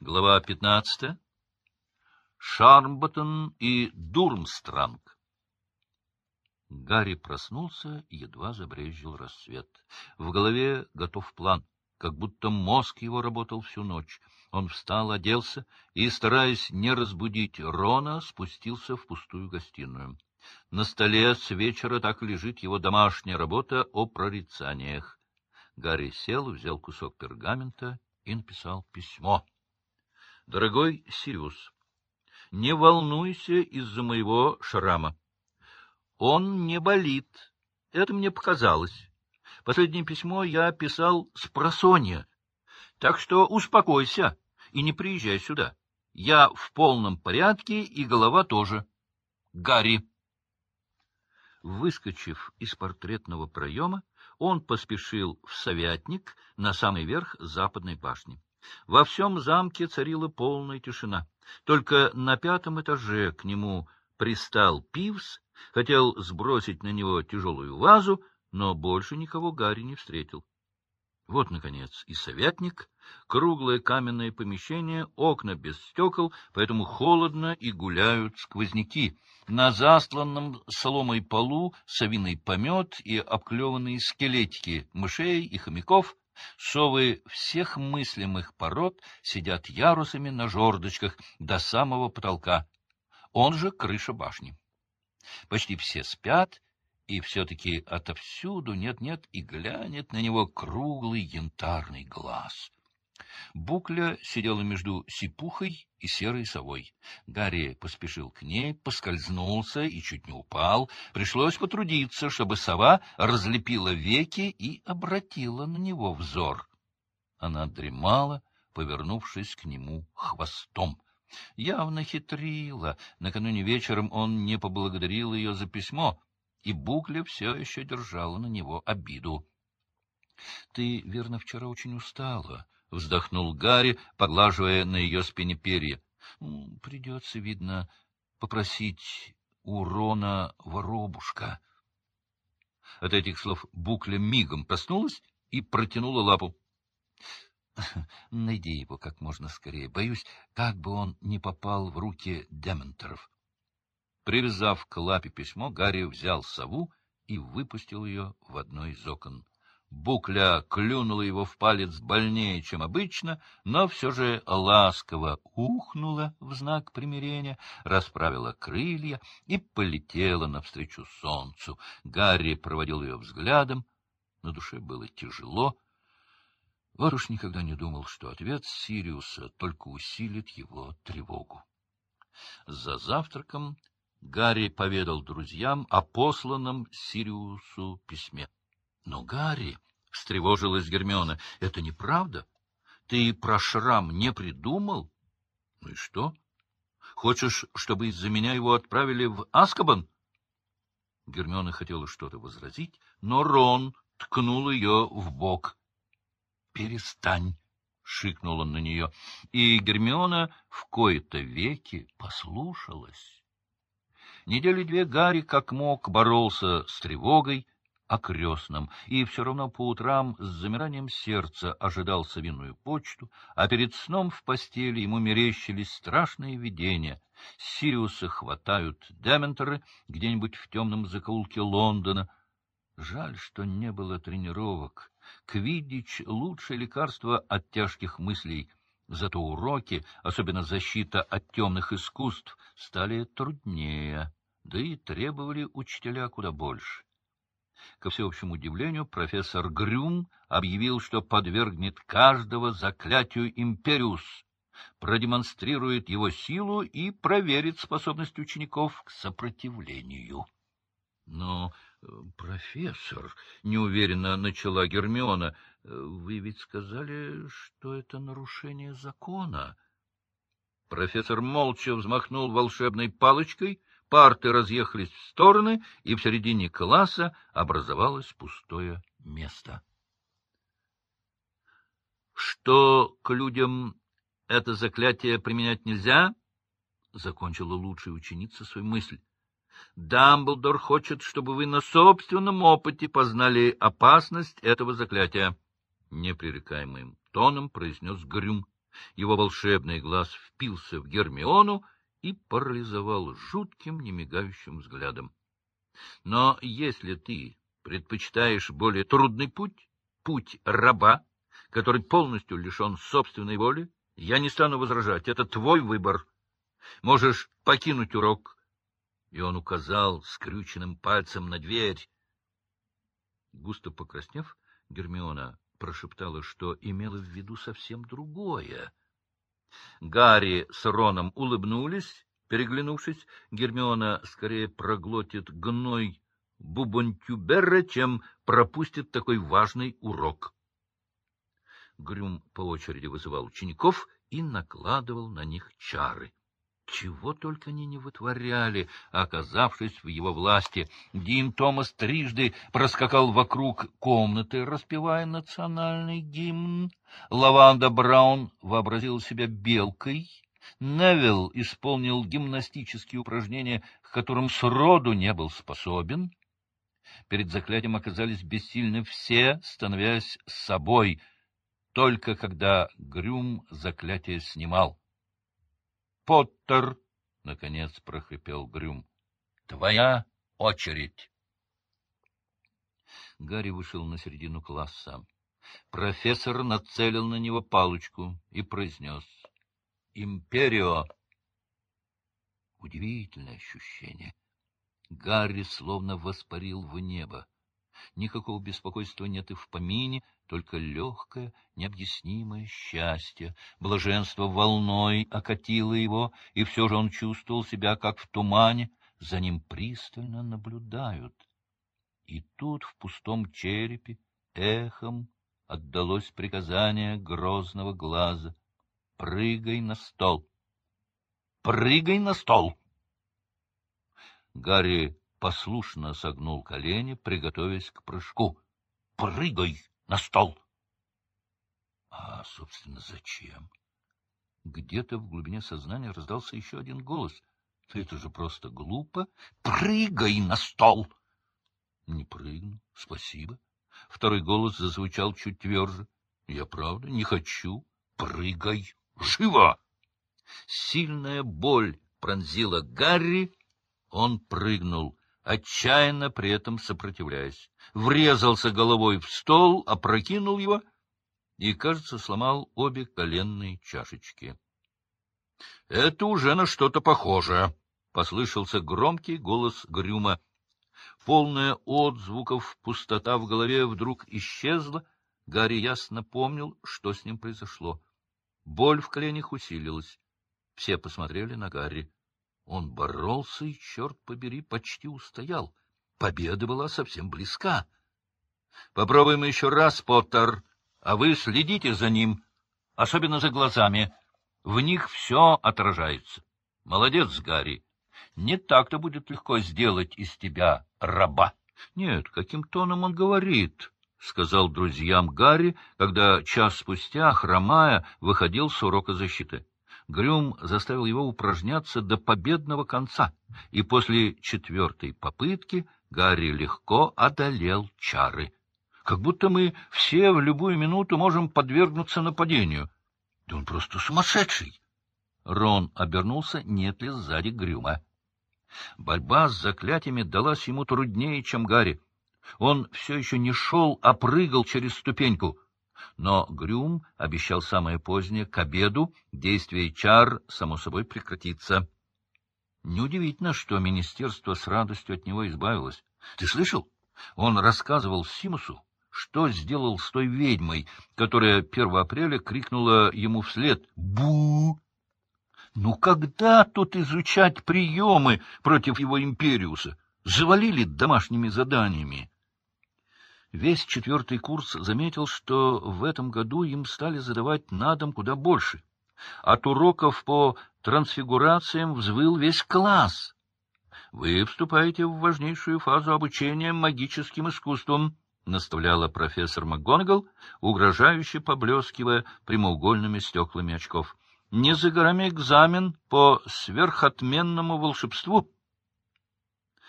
Глава 15. Шармботтон и Дурмстранг. Гарри проснулся, едва забрезжил рассвет. В голове готов план, как будто мозг его работал всю ночь. Он встал, оделся и, стараясь не разбудить Рона, спустился в пустую гостиную. На столе с вечера так лежит его домашняя работа о прорицаниях. Гарри сел, взял кусок пергамента и написал письмо. Дорогой Сириус, не волнуйся из-за моего шрама. Он не болит. Это мне показалось. Последнее письмо я писал с просонья. Так что успокойся и не приезжай сюда. Я в полном порядке, и голова тоже. Гарри. Выскочив из портретного проема, он поспешил в совятник на самый верх западной башни. Во всем замке царила полная тишина. Только на пятом этаже к нему пристал Пивс, хотел сбросить на него тяжелую вазу, но больше никого Гарри не встретил. Вот, наконец, и советник, круглое каменное помещение, окна без стекол, поэтому холодно и гуляют сквозняки. На застланном соломой полу совиный помет и обклеванные скелетики мышей и хомяков, Совы всех мыслимых пород сидят ярусами на жердочках до самого потолка, он же крыша башни. Почти все спят, и все-таки отовсюду нет-нет и глянет на него круглый янтарный глаз. Букля сидела между сипухой и серой совой. Гарри поспешил к ней, поскользнулся и чуть не упал. Пришлось потрудиться, чтобы сова разлепила веки и обратила на него взор. Она дремала, повернувшись к нему хвостом. Явно хитрила. Накануне вечером он не поблагодарил ее за письмо, и Букля все еще держала на него обиду. — Ты, верно, вчера очень устала, — вздохнул Гарри, поглаживая на ее спине перья. — Придется, видно, попросить у Рона воробушка. От этих слов Букля мигом проснулась и протянула лапу. — Найди его как можно скорее. Боюсь, как бы он не попал в руки дементоров. Привязав к лапе письмо, Гарри взял сову и выпустил ее в одно из окон. Букля клюнула его в палец больнее, чем обычно, но все же ласково ухнула в знак примирения, расправила крылья и полетела навстречу солнцу. Гарри проводил ее взглядом. На душе было тяжело. Варуш никогда не думал, что ответ Сириуса только усилит его тревогу. За завтраком Гарри поведал друзьям о посланном Сириусу письме. Но, Гарри, — встревожилась Гермиона, — это неправда. Ты про шрам не придумал? Ну и что? Хочешь, чтобы из-за меня его отправили в Аскабан? Гермиона хотела что-то возразить, но Рон ткнул ее в бок. — Перестань! — шикнул он на нее, и Гермиона в кои-то веки послушалась. Недели две Гарри как мог боролся с тревогой, о крестном, и все равно по утрам с замиранием сердца ожидал совиную почту, а перед сном в постели ему мерещились страшные видения. Сириуса хватают дементоры где-нибудь в темном закоулке Лондона. Жаль, что не было тренировок. Квиддич — лучшее лекарство от тяжких мыслей. Зато уроки, особенно защита от темных искусств, стали труднее, да и требовали учителя куда больше. Ко всеобщему удивлению, профессор Грюм объявил, что подвергнет каждого заклятию империус, продемонстрирует его силу и проверит способность учеников к сопротивлению. Но, э, профессор, — неуверенно начала Гермиона, — вы ведь сказали, что это нарушение закона. Профессор молча взмахнул волшебной палочкой — парты разъехались в стороны, и в середине класса образовалось пустое место. Что к людям это заклятие применять нельзя, — закончила лучшая ученица свою мысль. Дамблдор хочет, чтобы вы на собственном опыте познали опасность этого заклятия. Непререкаемым тоном произнес Грюм. Его волшебный глаз впился в Гермиону и парализовал жутким, немигающим взглядом. Но если ты предпочитаешь более трудный путь, путь раба, который полностью лишен собственной воли, я не стану возражать. Это твой выбор. Можешь покинуть урок. И он указал скрюченным пальцем на дверь. Густо покраснев, Гермиона прошептала, что имела в виду совсем другое. Гарри с Роном улыбнулись, переглянувшись. Гермиона скорее проглотит гной Бубонтюберра, чем пропустит такой важный урок. Грюм по очереди вызывал учеников и накладывал на них чары. Чего только они не вытворяли, оказавшись в его власти. Дин Томас трижды проскакал вокруг комнаты, распевая национальный гимн. Лаванда Браун вообразил себя белкой. Невилл исполнил гимнастические упражнения, к которым сроду не был способен. Перед заклятием оказались бессильны все, становясь собой, только когда Грюм заклятие снимал. Поттер, — наконец прохрипел Грюм, — твоя очередь. Гарри вышел на середину класса. Профессор нацелил на него палочку и произнес «Империо». Удивительное ощущение. Гарри словно воспарил в небо. Никакого беспокойства нет и в помине, только легкое, необъяснимое счастье. Блаженство волной окатило его, и все же он чувствовал себя, как в тумане, за ним пристально наблюдают. И тут в пустом черепе эхом отдалось приказание грозного глаза. «Прыгай на стол! Прыгай на стол!» Гарри послушно согнул колени, приготовясь к прыжку. «Прыгай на стол!» А, собственно, зачем? Где-то в глубине сознания раздался еще один голос. Это же просто глупо. «Прыгай на стол!» Не прыгну, спасибо. Второй голос зазвучал чуть тверже. Я правда не хочу. Прыгай! Живо! Сильная боль пронзила Гарри. Он прыгнул отчаянно при этом сопротивляясь. Врезался головой в стол, опрокинул его и, кажется, сломал обе коленные чашечки. — Это уже на что-то похоже, — послышался громкий голос Грюма. Полная отзвуков пустота в голове вдруг исчезла. Гарри ясно помнил, что с ним произошло. Боль в коленях усилилась. Все посмотрели на Гарри. Он боролся и, черт побери, почти устоял. Победа была совсем близка. — Попробуем еще раз, Поттер, а вы следите за ним, особенно за глазами. В них все отражается. Молодец, Гарри. Не так-то будет легко сделать из тебя раба. — Нет, каким тоном он говорит, — сказал друзьям Гарри, когда час спустя, хромая, выходил с урока защиты. Грюм заставил его упражняться до победного конца, и после четвертой попытки Гарри легко одолел чары. Как будто мы все в любую минуту можем подвергнуться нападению. Да он просто сумасшедший! Рон обернулся, нет ли сзади Грюма. Борьба с заклятиями далась ему труднее, чем Гарри. Он все еще не шел, а прыгал через ступеньку — но Грюм обещал самое позднее, к обеду, действие чар, само собой, прекратится. Неудивительно, что министерство с радостью от него избавилось. Ты слышал? Он рассказывал Симусу, что сделал с той ведьмой, которая 1 апреля крикнула ему вслед «Бу!». Ну когда тут изучать приемы против его империуса? Завалили домашними заданиями. Весь четвертый курс заметил, что в этом году им стали задавать на дом куда больше. От уроков по трансфигурациям взвыл весь класс. Вы вступаете в важнейшую фазу обучения магическим искусствам, — наставляла профессор МакГонагал, угрожающе поблескивая прямоугольными стеклами очков. — Не за горами экзамен по сверхотменному волшебству.